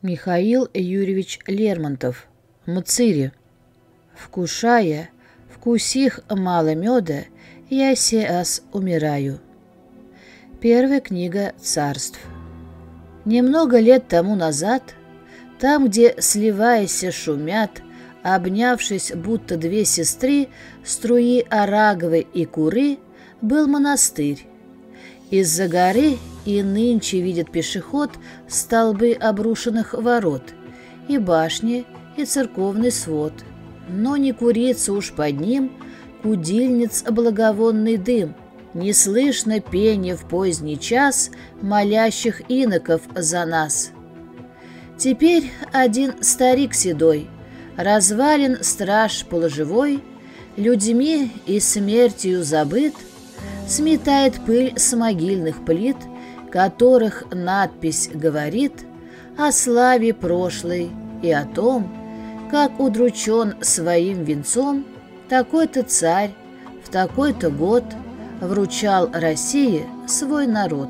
Михаил Юрьевич Лермонтов. Мцири. Вкушая, вкусих мало меда, я сеас умираю. Первая книга царств. Немного лет тому назад, там, где, сливаясь, шумят, обнявшись, будто две сестры, струи Араговой и Куры, был монастырь. Из-за горы и нынче видит пешеход столбы обрушенных ворот, и башни, и церковный свод. Но не курица уж под ним, кудильниц благовонный дым, не слышно пение в поздний час молящих иноков за нас. Теперь один старик седой, развален страж полуживой, людьми и смертью забыт, сметает пыль с могильных плит — которых надпись говорит о славе прошлой и о том, как удручен своим венцом такой-то царь в такой-то год вручал России свой народ.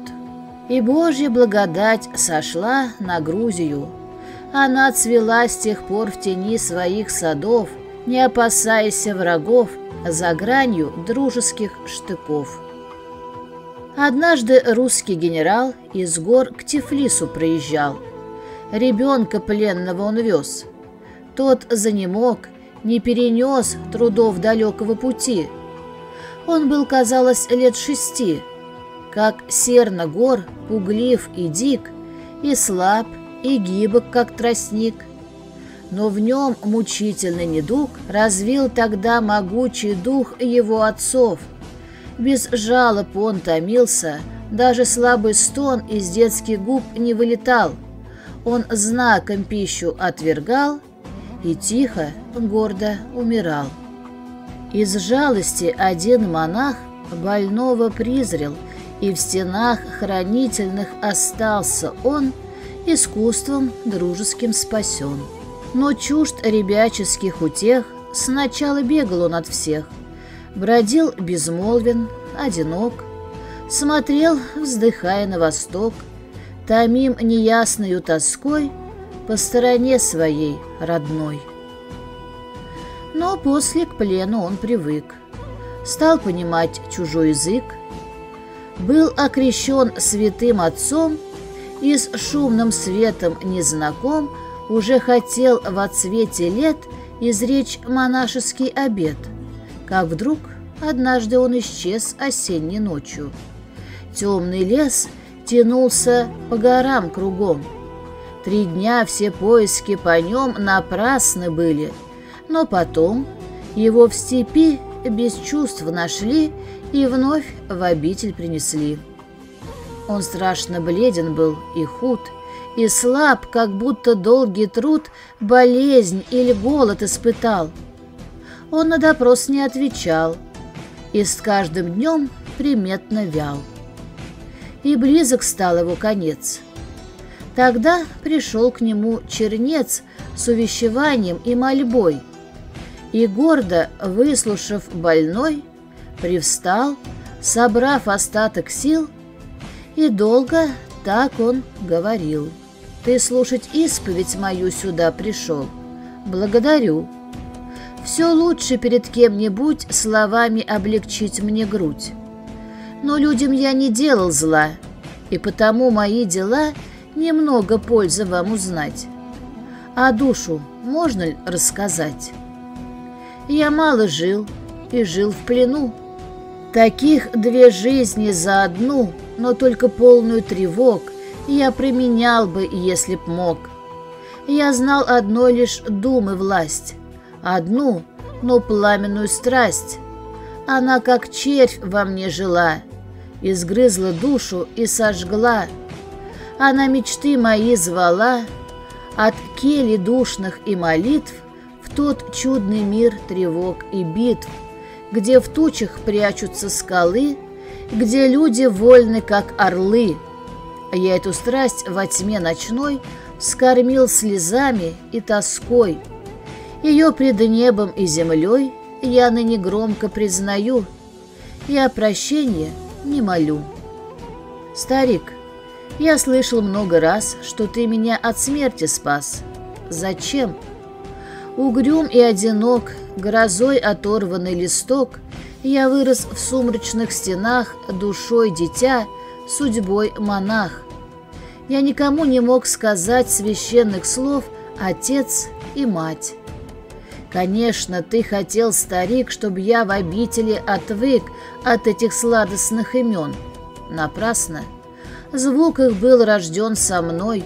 И Божья благодать сошла на Грузию. Она цвела с тех пор в тени своих садов, не опасаясь врагов за гранью дружеских штыков. Однажды русский генерал из гор к Тифлису проезжал. Ребенка пленного он вез. Тот занемог, не перенес трудов далекого пути. Он был, казалось, лет шести, как серна гор, пуглив и дик, и слаб, и гибок, как тростник. Но в нем мучительный недуг развил тогда могучий дух его отцов — без жалоб он томился, даже слабый стон из детских губ не вылетал. Он знаком пищу отвергал и тихо, гордо умирал. Из жалости один монах больного призрел, и в стенах хранительных остался он, искусством дружеским спасен. Но чужд ребяческих утех, сначала бегал он от всех, бродил безмолвен, одинок, смотрел, вздыхая на восток, томим неясною тоской по стороне своей родной. Но после к плену он привык, стал понимать чужой язык, был окрещен святым отцом и с шумным светом незнаком уже хотел во цвете лет изречь монашеский обет — как вдруг однажды он исчез осенней ночью. Темный лес тянулся по горам кругом. Три дня все поиски по нем напрасны были, но потом его в степи без чувств нашли и вновь в обитель принесли. Он страшно бледен был и худ, и слаб, как будто долгий труд, болезнь или голод испытал — он на допрос не отвечал и с каждым днем приметно вял. И близок стал его конец. Тогда пришел к нему чернец с увещеванием и мольбой, и, гордо выслушав больной, привстал, собрав остаток сил, и долго так он говорил. «Ты слушать исповедь мою сюда пришел. Благодарю. Все лучше перед кем-нибудь словами облегчить мне грудь. Но людям я не делал зла, и потому мои дела немного пользы вам узнать. А душу можно ли рассказать? Я мало жил и жил в плену. Таких две жизни за одну, но только полную тревог я применял бы, если б мог. Я знал одно лишь думы власть, одну, но пламенную страсть. Она, как червь, во мне жила, изгрызла душу и сожгла. Она мечты мои звала от кели душных и молитв в тот чудный мир тревог и битв, где в тучах прячутся скалы, где люди вольны, как орлы. Я эту страсть во тьме ночной скормил слезами и тоской — ее пред небом и землей я ныне громко признаю, Я прощения не молю. Старик, Я слышал много раз, что ты меня от смерти спас. Зачем? Угрюм и одинок, грозой оторванный листок, я вырос в сумрачных стенах, душой дитя, судьбой монах. Я никому не мог сказать священных слов «отец» и «мать». Конечно, ты хотел, старик, чтобы я в обители отвык от этих сладостных имен. Напрасно. Звук их был рожден со мной.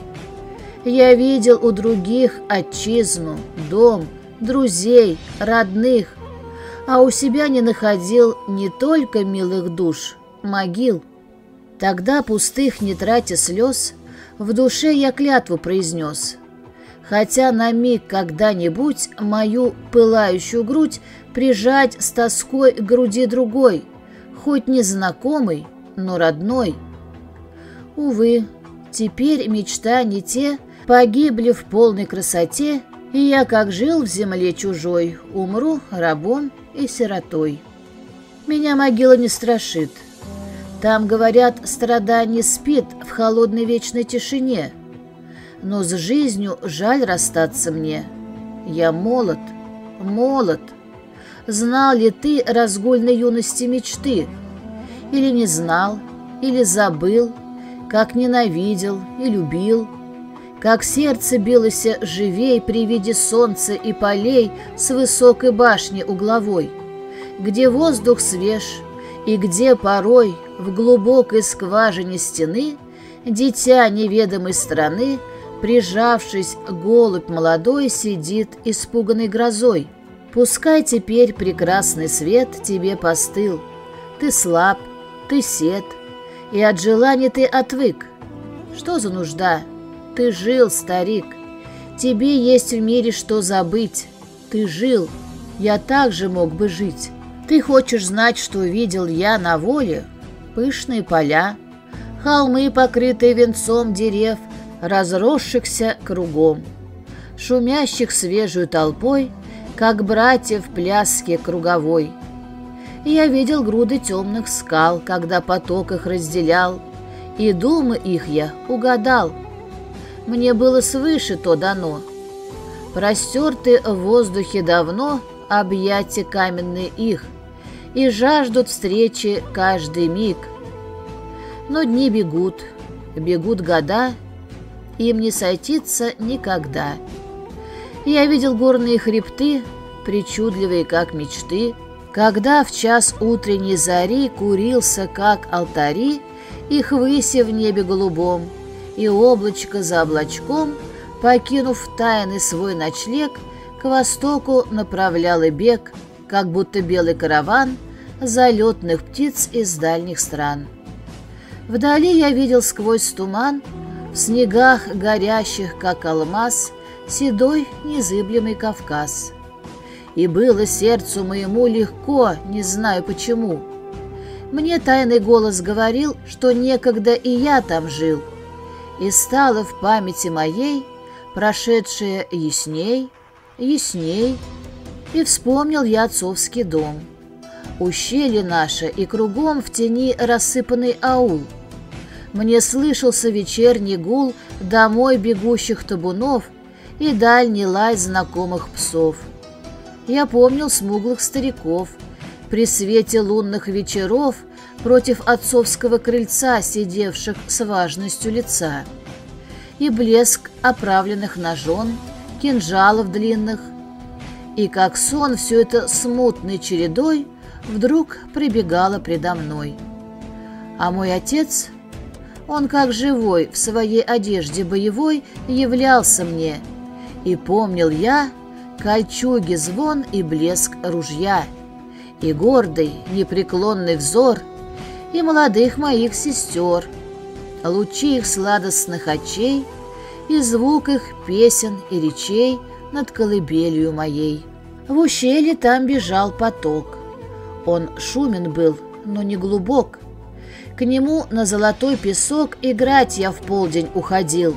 Я видел у других отчизну, дом, друзей, родных, а у себя не находил не только милых душ, могил. Тогда, пустых не тратя слез, в душе я клятву произнес — хотя на миг когда-нибудь мою пылающую грудь прижать с тоской к груди другой, хоть незнакомый, но родной. Увы, теперь мечта не те, погибли в полной красоте, и я, как жил в земле чужой, умру рабом и сиротой. Меня могила не страшит. Там, говорят, страдание спит в холодной вечной тишине — но с жизнью жаль расстаться мне. Я молод, молод. Знал ли ты разгульной юности мечты? Или не знал, или забыл, как ненавидел и любил, как сердце билось живей при виде солнца и полей с высокой башни угловой, где воздух свеж и где порой в глубокой скважине стены дитя неведомой страны Прижавшись, голубь молодой сидит испуганный грозой. Пускай теперь прекрасный свет тебе постыл. Ты слаб, ты сед, и от желания ты отвык. Что за нужда? Ты жил, старик. Тебе есть в мире что забыть. Ты жил, я также мог бы жить. Ты хочешь знать, что видел я на воле? Пышные поля, холмы, покрытые венцом дерев — разросшихся кругом, шумящих свежей толпой, как братья в пляске круговой. я видел груды темных скал, когда поток их разделял, и думы их я угадал. Мне было свыше то дано. Простерты в воздухе давно объятия каменные их, и жаждут встречи каждый миг. Но дни бегут, бегут года, им не сойти-то никогда. Я видел горные хребты, причудливые как мечты, когда в час утренней зари курился, как алтари, их выси в небе голубом, и облачко за облачком, покинув тайный свой ночлег, к востоку направлял и бег, как будто белый караван залетных птиц из дальних стран. Вдали я видел сквозь туман в снегах горящих, как алмаз, Седой незыблемый Кавказ. И было сердцу моему легко, не знаю почему. Мне тайный голос говорил, что некогда и я там жил, И стало в памяти моей прошедшее ясней, ясней, И вспомнил я отцовский дом. Ущелье наше и кругом в тени рассыпанный аул — мне слышался вечерний гул домой бегущих табунов и дальний лай знакомых псов. Я помнил смуглых стариков, при свете лунных вечеров против отцовского крыльца, сидевших с важностью лица, и блеск оправленных ножон, кинжалов длинных, и как сон все это смутной чередой вдруг прибегало предо мной. А мой отец он как живой в своей одежде боевой являлся мне, и помнил я кольчуги звон и блеск ружья, и гордый непреклонный взор, и молодых моих сестер, лучи их сладостных очей, и звук их песен и речей над колыбелью моей. В ущелье там бежал поток. Он шумен был, но не глубок, к нему на золотой песок играть я в полдень уходил.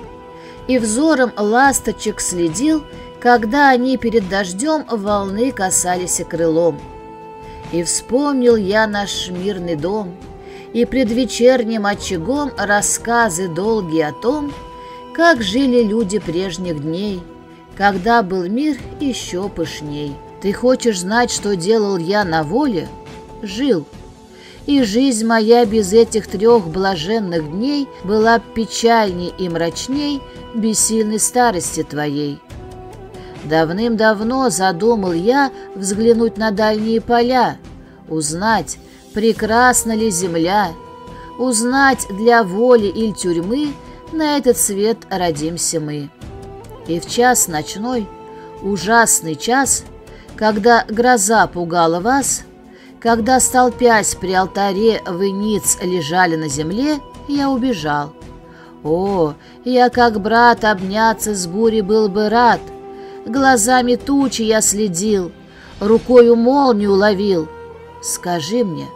И взором ласточек следил, когда они перед дождем волны касались крылом. И вспомнил я наш мирный дом, И предвечерним очагом рассказы долгие о том, как жили люди прежних дней, когда был мир еще пышней. Ты хочешь знать, что делал я на воле? Жил. И жизнь моя без этих трех блаженных дней была печальней и мрачней бессильной старости твоей. Давным-давно задумал я взглянуть на дальние поля, узнать, прекрасна ли земля, узнать для воли или тюрьмы на этот свет родимся мы. И в час ночной, ужасный час, когда гроза пугала вас, когда, столпясь при алтаре, вы ниц лежали на земле, я убежал. О, я как брат обняться с бурей был бы рад, глазами тучи я следил, рукою молнию ловил. Скажи мне,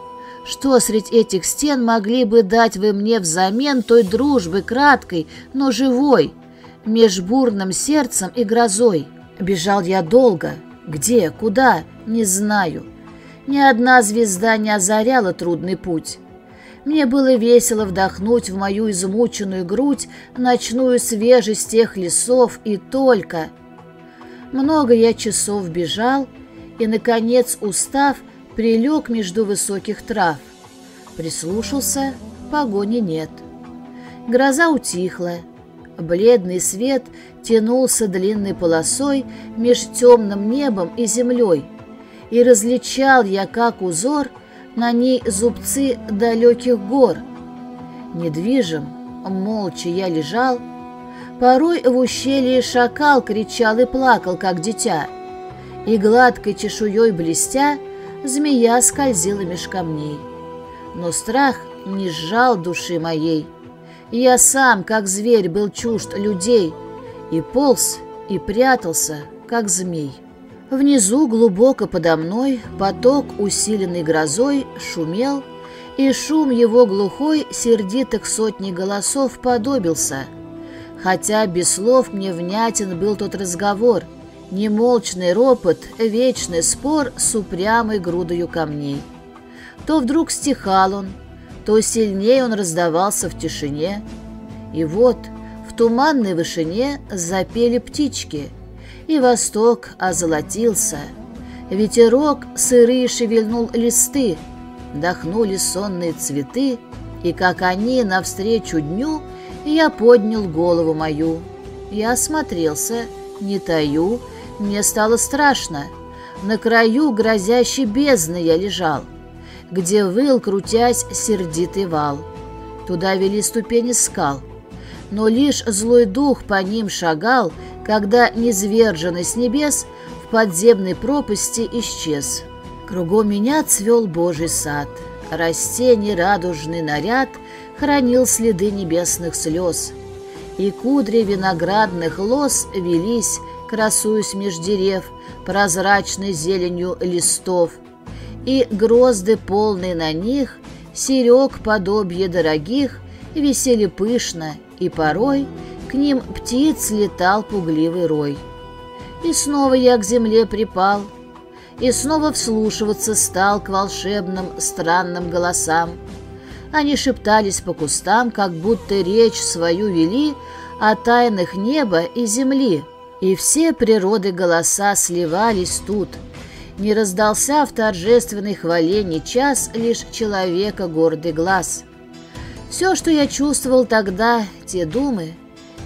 что средь этих стен могли бы дать вы мне взамен той дружбы краткой, но живой, меж бурным сердцем и грозой? Бежал я долго. Где, куда, не знаю. Ни одна звезда не озаряла трудный путь. Мне было весело вдохнуть в мою измученную грудь ночную свежесть тех лесов и только. Много я часов бежал и, наконец, устав, прилег между высоких трав. Прислушался, погони нет. Гроза утихла. Бледный свет тянулся длинной полосой меж темным небом и землей, и различал я, как узор, на ней зубцы далеких гор. Недвижим, молча я лежал, порой в ущелье шакал кричал и плакал, как дитя, и гладкой чешуей блестя — змея скользила меж камней. Но страх не сжал души моей. Я сам, как зверь, был чужд людей, и полз, и прятался, как змей. Внизу, глубоко подо мной, поток, усиленный грозой, шумел, и шум его глухой сердитых сотни голосов подобился. Хотя без слов мне внятен был тот разговор — Немолчный ропот, вечный спор с упрямой грудою камней. То вдруг стихал он, то сильнее он раздавался в тишине. И вот в туманной вышине запели птички, и восток озолотился. Ветерок сырые шевельнул листы, дохнули сонные цветы, и как они навстречу дню, я поднял голову мою. Я осмотрелся, не таю, мне стало страшно. На краю грозящей бездны я лежал, где выл, крутясь, сердитый вал. Туда вели ступени скал. Но лишь злой дух по ним шагал, когда, низверженный с небес, в подземной пропасти исчез. Кругом меня цвел Божий сад. Растений радужный наряд хранил следы небесных слез. И кудри виноградных лоз велись, красуясь меж дерев, прозрачной зеленью листов, и грозды полные на них, серег подобие дорогих, висели пышно, и порой к ним птиц летал пугливый рой. И снова я к земле припал, и снова вслушиваться стал к волшебным странным голосам. Они шептались по кустам, как будто речь свою вели о тайнах неба и земли, и все природы голоса сливались тут. Не раздался в торжественной хвале ни час лишь человека гордый глаз. Все, что я чувствовал тогда, те думы,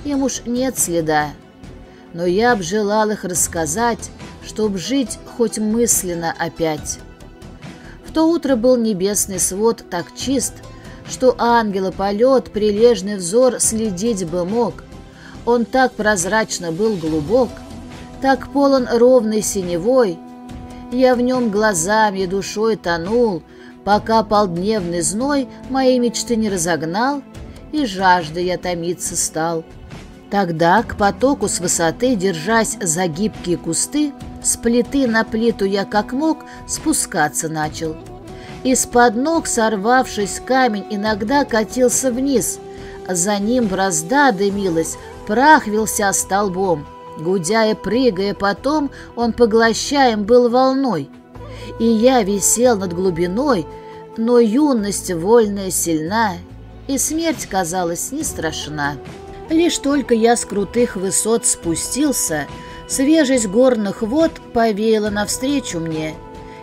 им уж нет следа. Но я б желал их рассказать, чтоб жить хоть мысленно опять. В то утро был небесный свод так чист, что ангела полет, прилежный взор следить бы мог, он так прозрачно был глубок, так полон ровной синевой. Я в нем глазами и душой тонул, пока полдневный зной моей мечты не разогнал, и жажды я томиться стал. Тогда к потоку с высоты, держась за гибкие кусты, с плиты на плиту я как мог спускаться начал. Из-под ног, сорвавшись, камень иногда катился вниз. За ним бразда дымилась, Прах вился столбом, и прыгая потом, он поглощаем был волной. И я висел над глубиной, Но юность вольная сильна, и смерть казалась не страшна. Лишь только я с крутых высот спустился, свежесть горных вод повеяла навстречу мне,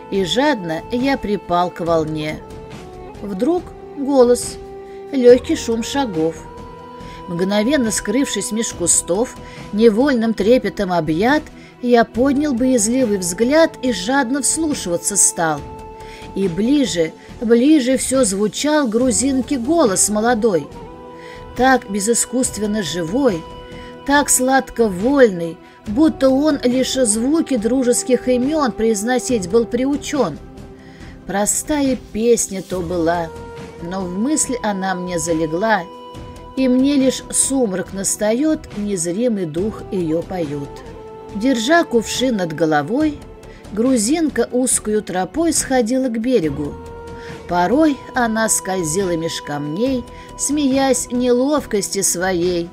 и жадно я припал к волне. Вдруг голос, легкий шум шагов. Мгновенно скрывшись меж кустов, невольным трепетом объят, я поднял боязливый взгляд и жадно вслушиваться стал. И ближе, ближе все звучал грузинки голос молодой. Так безыскусственно живой, так сладко вольный, будто он лишь звуки дружеских имен произносить был приучен. Простая песня то была, но в мысли она мне залегла, и мне лишь сумрак настает, незримый дух ее поют. Держа кувшин над головой, грузинка узкую тропой сходила к берегу. Порой она скользила меж камней, смеясь неловкости своей,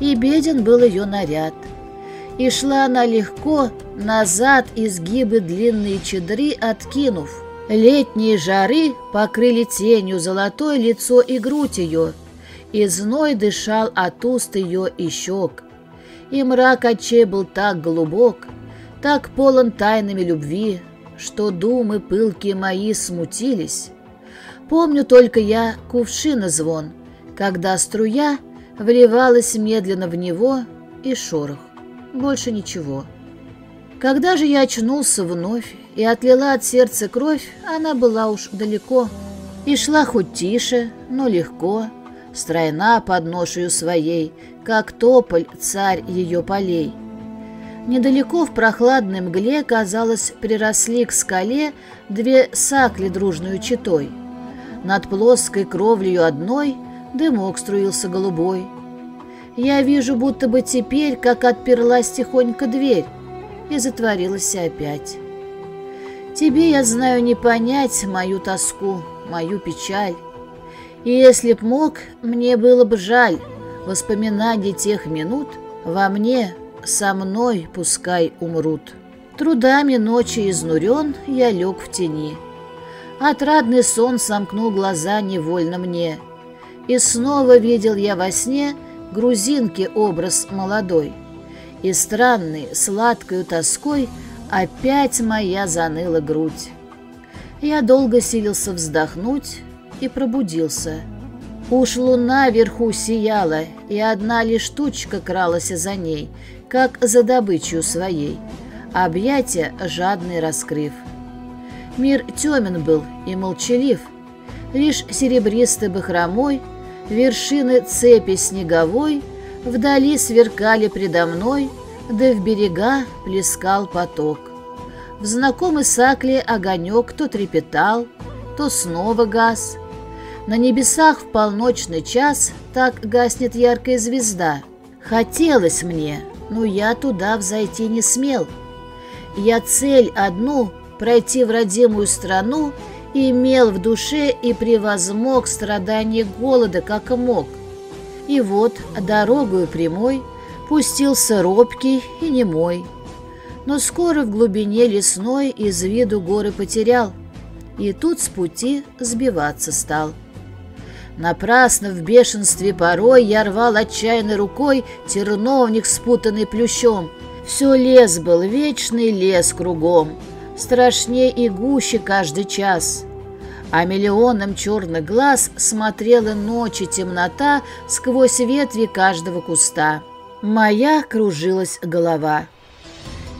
и беден был ее наряд. И шла она легко, назад изгибы длинные чедры откинув. Летние жары покрыли тенью золотое лицо и грудь ее, и зной дышал от уст ее и щек и мрак очей был так глубок, так полон тайнами любви, что думы пылкие мои смутились. Помню только я кувшина звон, когда струя вливалась медленно в него и шорох. Больше ничего. Когда же я очнулся вновь и отлила от сердца кровь, она была уж далеко. И шла хоть тише, но легко, стройна под ношею своей, как тополь царь ее полей. Недалеко в прохладной мгле, казалось, приросли к скале две сакли дружную читой. Над плоской кровлею одной дымок струился голубой. Я вижу, будто бы теперь, как отперлась тихонько дверь, и затворилась опять. Тебе, я знаю, не понять мою тоску, мою печаль. И если б мог, мне было бы жаль воспоминаний тех минут во мне, со мной пускай умрут. Трудами ночи изнурен, я лег в тени. Отрадный сон сомкнул глаза невольно мне. И снова видел я во сне грузинки образ молодой. И странный, сладкою тоской опять моя заныла грудь. Я долго силился вздохнуть, и пробудился. Уж луна вверху сияла, и одна лишь тучка кралась за ней, как за добычу своей, объятия жадный раскрыв. Мир темен был и молчалив, лишь серебристый бахромой, вершины цепи снеговой вдали сверкали предо мной, да в берега плескал поток. В знакомый сакле огонек то трепетал, то снова гас — на небесах в полночный час так гаснет яркая звезда. Хотелось мне, но я туда взойти не смел. Я цель одну — пройти в родимую страну имел в душе и превозмог страдания голода, как мог. И вот дорогою прямой пустился робкий и немой. Но скоро в глубине лесной из виду горы потерял, и тут с пути сбиваться стал. Напрасно в бешенстве порой я рвал отчаянной рукой терновник, спутанный плющом. Все лес был, вечный лес кругом, страшнее и гуще каждый час. А миллионом черных глаз смотрела ночи темнота сквозь ветви каждого куста. Моя кружилась голова.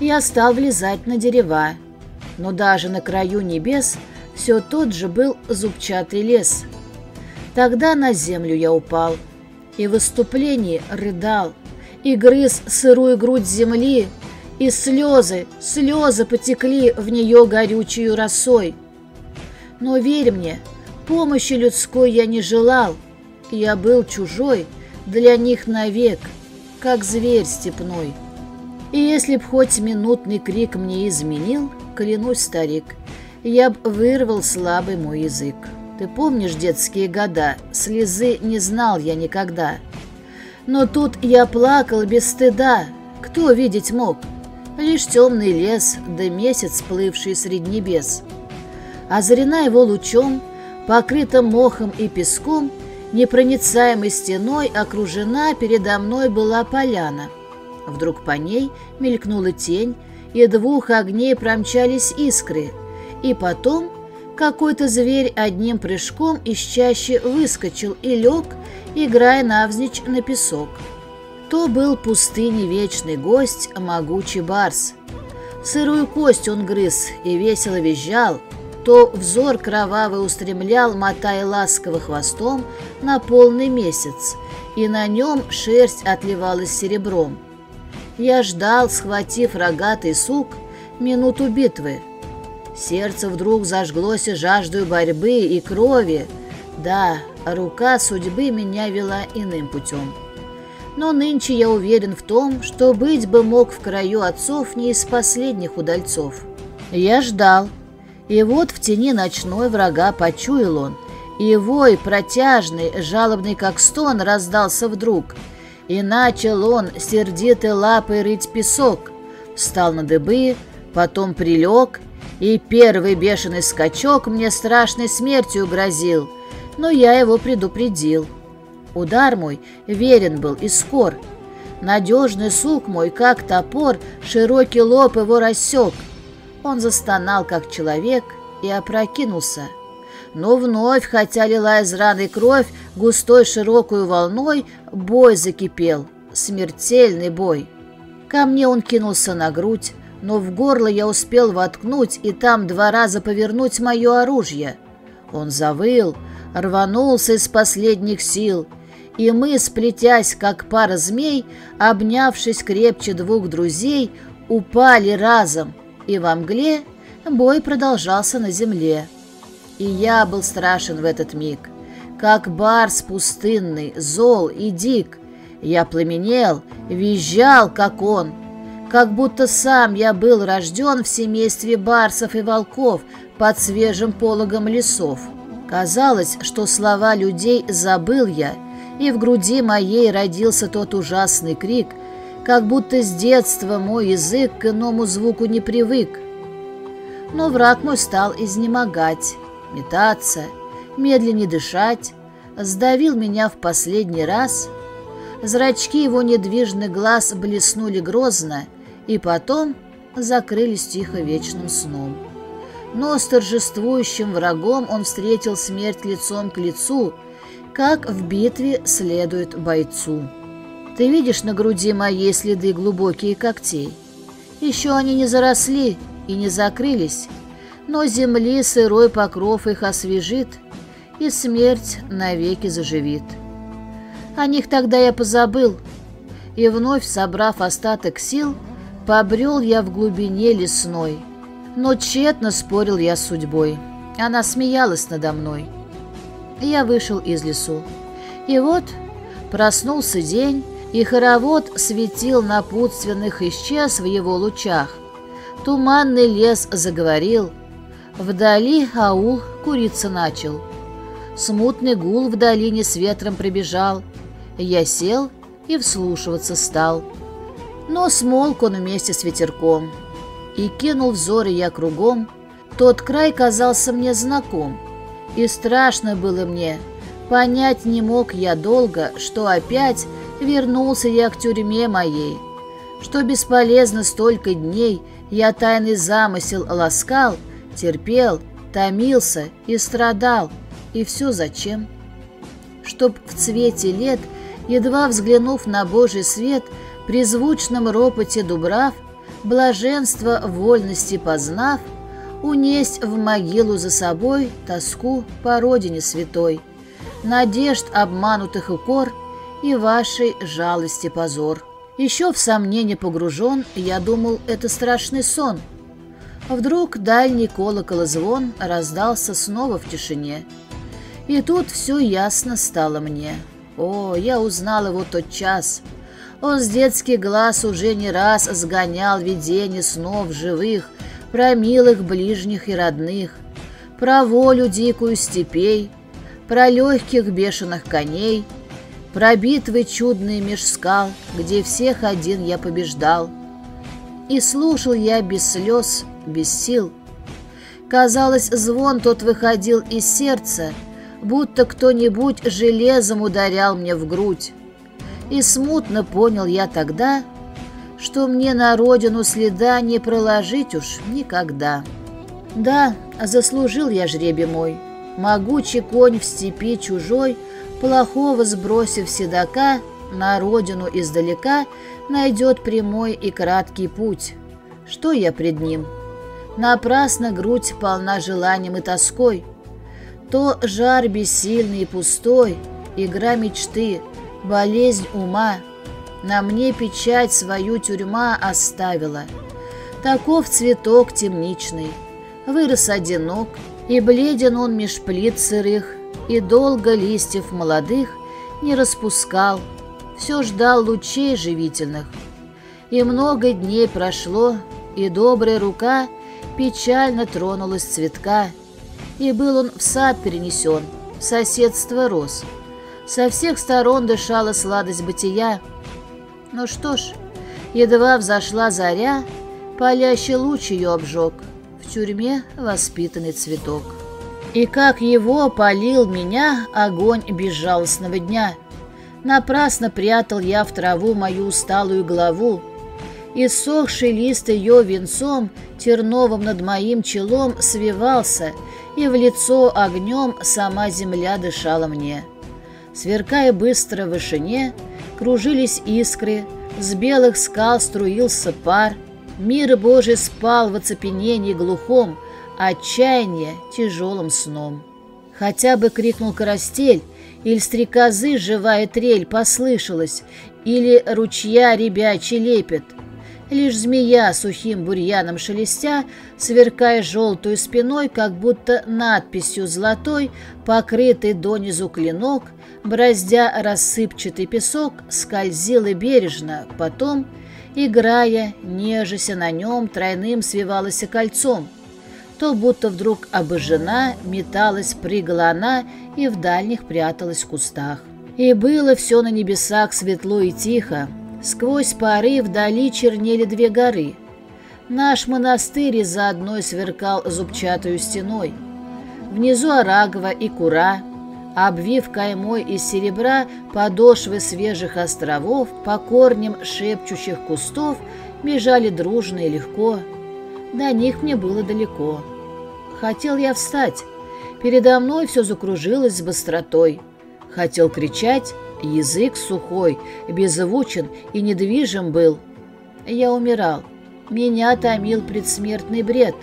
Я стал влезать на дерева, но даже на краю небес все тот же был зубчатый лес — Тогда на землю я упал, и в выступлении рыдал, и грыз сырую грудь земли, и слезы, слезы потекли в нее горючую росой. Но верь мне, помощи людской я не желал, я был чужой для них навек, как зверь степной. И если б хоть минутный крик мне изменил, клянусь, старик, я б вырвал слабый мой язык. Ты помнишь детские года? Слезы не знал я никогда. Но тут я плакал без стыда. Кто видеть мог? Лишь темный лес, да месяц, плывший среди небес. Озарена его лучом, покрыта мохом и песком, непроницаемой стеной окружена передо мной была поляна. Вдруг по ней мелькнула тень, и двух огней промчались искры, и потом какой-то зверь одним прыжком из чащи выскочил и лег, играя навзничь на песок. То был пустыни вечный гость, могучий барс. Сырую кость он грыз и весело визжал, то взор кровавый устремлял, мотая ласково хвостом на полный месяц, и на нем шерсть отливалась серебром. Я ждал, схватив рогатый сук, минуту битвы. Сердце вдруг зажглось жаждой борьбы и крови. Да, рука судьбы меня вела иным путем. Но нынче я уверен в том, что быть бы мог в краю отцов не из последних удальцов. Я ждал, и вот в тени ночной врага почуял он, и вой протяжный, жалобный как стон, раздался вдруг. И начал он сердитой лапой рыть песок, встал на дыбы, потом прилег, и первый бешеный скачок мне страшной смертью грозил, но я его предупредил. Удар мой верен был и скор. Надежный сук мой, как топор, широкий лоб его рассек — он застонал, как человек, и опрокинулся. Но вновь, хотя лила из раны кровь, густой широкую волной, бой закипел, смертельный бой. Ко мне он кинулся на грудь, но в горло я успел воткнуть и там два раза повернуть мое оружие. Он завыл, рванулся из последних сил, и мы, сплетясь, как пара змей, обнявшись крепче двух друзей, упали разом — и во мгле бой продолжался на земле. И я был страшен в этот миг, как барс пустынный, зол и дик. Я пламенел, визжал, как он, как будто сам я был рожден в семействе барсов и волков под свежим пологом лесов. Казалось, что слова людей забыл я, и в груди моей родился тот ужасный крик — как будто с детства мой язык к иному звуку не привык. Но враг мой стал изнемогать, метаться, медленнее дышать, сдавил меня в последний раз. Зрачки его недвижный глаз блеснули грозно, и потом закрылись тихо вечным сном. Но с торжествующим врагом он встретил смерть лицом к лицу, как в битве следует бойцу. Ты видишь на груди моей следы глубокие когтей? Еще они не заросли и не закрылись, но земли сырой покров их освежит, и смерть навеки заживит. О них тогда я позабыл, и вновь, собрав остаток сил, побрел я в глубине лесной. Но тщетно спорил я с судьбой, она смеялась надо мной. Я вышел из лесу, и вот проснулся день, и хоровод светил напутственных исчез в его лучах. Туманный лес заговорил, вдали аул куриться начал. Смутный гул в долине с ветром пробежал, я сел и вслушиваться стал. Но смолк он вместе с ветерком, и кинул взоры я кругом, тот край казался мне знаком, и страшно было мне, понять не мог я долго, что опять вернулся я к тюрьме моей, что бесполезно столько дней я тайный замысел ласкал, терпел, томился и страдал, и все зачем? Чтоб в цвете лет, едва взглянув на Божий свет, при звучном ропоте дубрав, блаженство вольности познав, унесть в могилу за собой тоску по родине святой, надежд обманутых укор — и вашей жалости позор. Еще в сомнение погружен, я думал, это страшный сон. Вдруг дальний колоколозвон раздался снова в тишине. И тут все ясно стало мне. О, я узнал его тот час. Он с детский глаз уже не раз сгонял видение снов живых, про милых ближних и родных, про волю дикую степей, про легких бешеных коней — про битвы чудные меж скал, где всех один я побеждал. И слушал я без слез, без сил. Казалось, звон тот выходил из сердца, будто кто-нибудь железом ударял мне в грудь. И смутно понял я тогда, что мне на родину следа не проложить уж никогда. Да, заслужил я жребий мой, могучий конь в степи чужой, плохого сбросив седока, на родину издалека найдет прямой и краткий путь. Что я пред ним? Напрасно грудь полна желанием и тоской. То жар бессильный и пустой, игра мечты, болезнь ума. На мне печать свою тюрьма оставила. Таков цветок темничный, вырос одинок, и бледен он меж плит сырых, и долго листьев молодых не распускал, все ждал лучей живительных. И много дней прошло, и добрая рука печально тронулась цветка, и был он в сад перенесен, в соседство рос. Со всех сторон дышала сладость бытия. Ну что ж, едва взошла заря, палящий луч ее обжег, в тюрьме воспитанный цветок. И как его полил меня огонь безжалостного дня. Напрасно прятал я в траву мою усталую голову, и сохший лист ее венцом терновым над моим челом свивался, и в лицо огнем сама земля дышала мне. Сверкая быстро в вышине, кружились искры, с белых скал струился пар, мир Божий спал в оцепенении глухом, отчаяние тяжелым сном. Хотя бы крикнул карастель, или стрекозы живая трель послышалась, или ручья ребячий лепет — Лишь змея, сухим бурьяном шелестя, сверкая желтую спиной, как будто надписью золотой, покрытый донизу клинок, браздя рассыпчатый песок, скользила бережно, потом, играя, нежася на нем, тройным свивалась кольцом. То будто вдруг обожжена, металась, прыгала она и в дальних пряталась в кустах. И было все на небесах светло и тихо, Сквозь пары вдали чернели две горы. Наш монастырь за одной сверкал зубчатую стеной. Внизу Арагова и Кура, обвив каймой из серебра подошвы свежих островов, по корням шепчущих кустов, бежали дружно и легко. До них мне было далеко. Хотел я встать. Передо мной все закружилось с быстротой. Хотел кричать, Язык сухой, беззвучен и недвижим был. Я умирал. Меня томил предсмертный бред.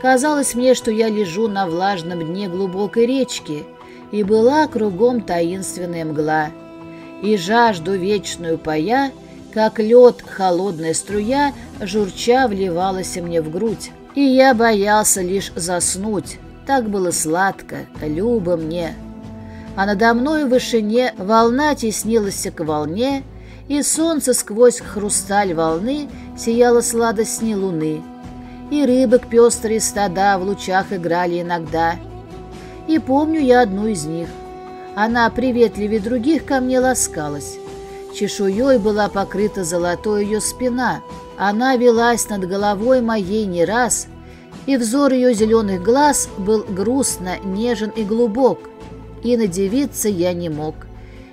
Казалось мне, что я лежу на влажном дне глубокой речки, и была кругом таинственная мгла. И жажду вечную пая, как лед холодная струя, журча вливалась мне в грудь. И я боялся лишь заснуть. Так было сладко, любо мне а надо мной в вышине волна теснилась к волне, и солнце сквозь хрусталь волны сияло сладостней луны, и рыбок пестрые стада в лучах играли иногда. И помню я одну из них. Она приветливее других ко мне ласкалась. Чешуей была покрыта золотой ее спина. Она велась над головой моей не раз, и взор ее зеленых глаз был грустно, нежен и глубок — и надевиться я не мог.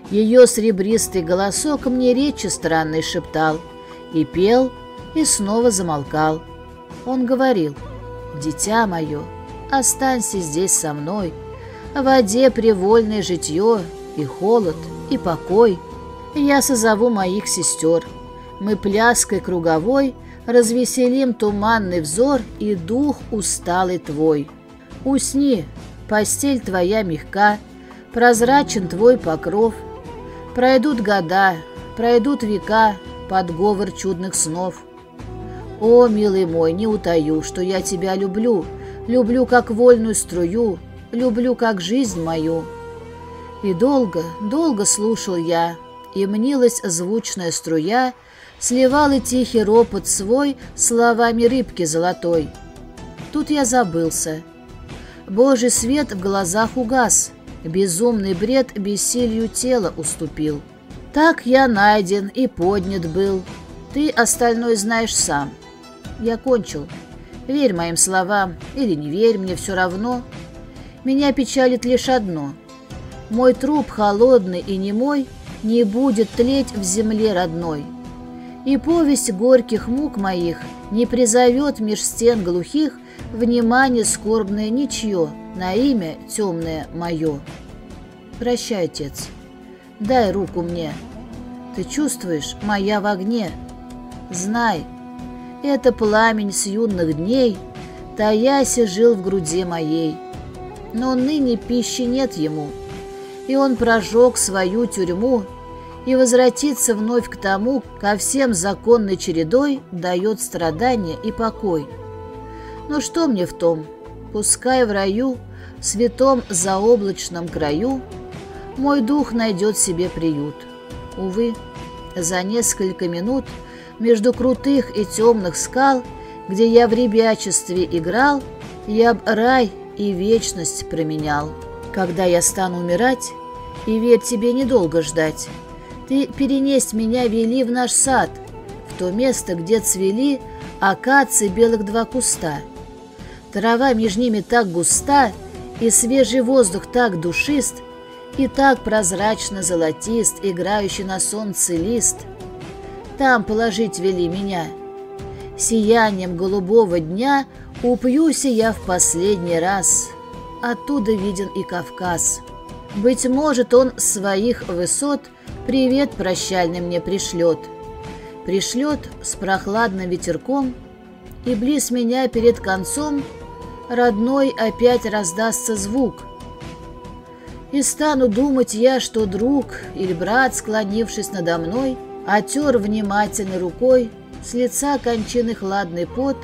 Ее сребристый голосок мне речи странной шептал, и пел, и снова замолкал. Он говорил, «Дитя мое, останься здесь со мной, в воде привольное житье, и холод, и покой. Я созову моих сестер, мы пляской круговой развеселим туманный взор и дух усталый твой. Усни, постель твоя мягка, Прозрачен твой покров. Пройдут года, пройдут века, подговор чудных снов. О, милый мой, не утаю, что я тебя люблю, люблю как вольную струю, люблю как жизнь мою. И долго, долго слушал я, и мнилась звучная струя, сливал и тихий ропот свой словами рыбки золотой. Тут я забылся. Божий свет в глазах угас — Безумный бред бессилию тела уступил. Так я найден и поднят был. Ты остальное знаешь сам. Я кончил. Верь моим словам или не верь, мне все равно. Меня печалит лишь одно. Мой труп холодный и немой не будет тлеть в земле родной. И повесть горьких мук моих не призовет меж стен глухих внимание скорбное ничье на имя темное мое. Прощай, отец, дай руку мне. Ты чувствуешь, моя в огне. Знай, это пламень с юных дней, Таяся жил в груди моей. Но ныне пищи нет ему, И он прожег свою тюрьму И возвратится вновь к тому, Ко всем законной чередой Дает страдания и покой. Но что мне в том? Пускай в раю, В святом заоблачном краю, Мой дух найдет себе приют. Увы, за несколько минут — между крутых и темных скал, где я в ребячестве играл, я б рай и вечность променял. Когда я стану умирать, и верь тебе недолго ждать, ты перенесть меня вели в наш сад, в то место, где цвели акации белых два куста. Трава между ними так густа, и свежий воздух так душист, и так прозрачно золотист, играющий на солнце лист — там положить вели меня. Сиянием голубого дня упьюся я в последний раз. Оттуда виден и Кавказ. Быть может, он своих высот привет прощальный мне пришлет. Пришлет с прохладным ветерком, и близ меня перед концом родной опять раздастся звук. И стану думать я, что друг или брат, склонившись надо мной, — отер внимательно рукой с лица кончины хладный пот,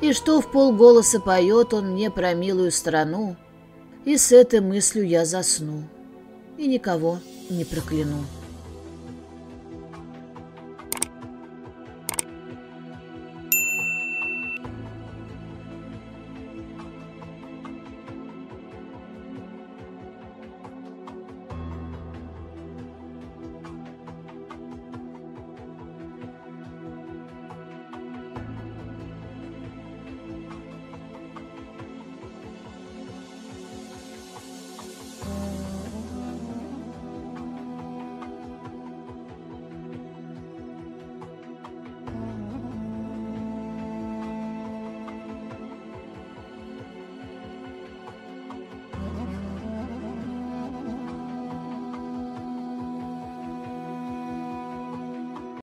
и что в полголоса поет он мне про милую страну, и с этой мыслью я засну, и никого не прокляну.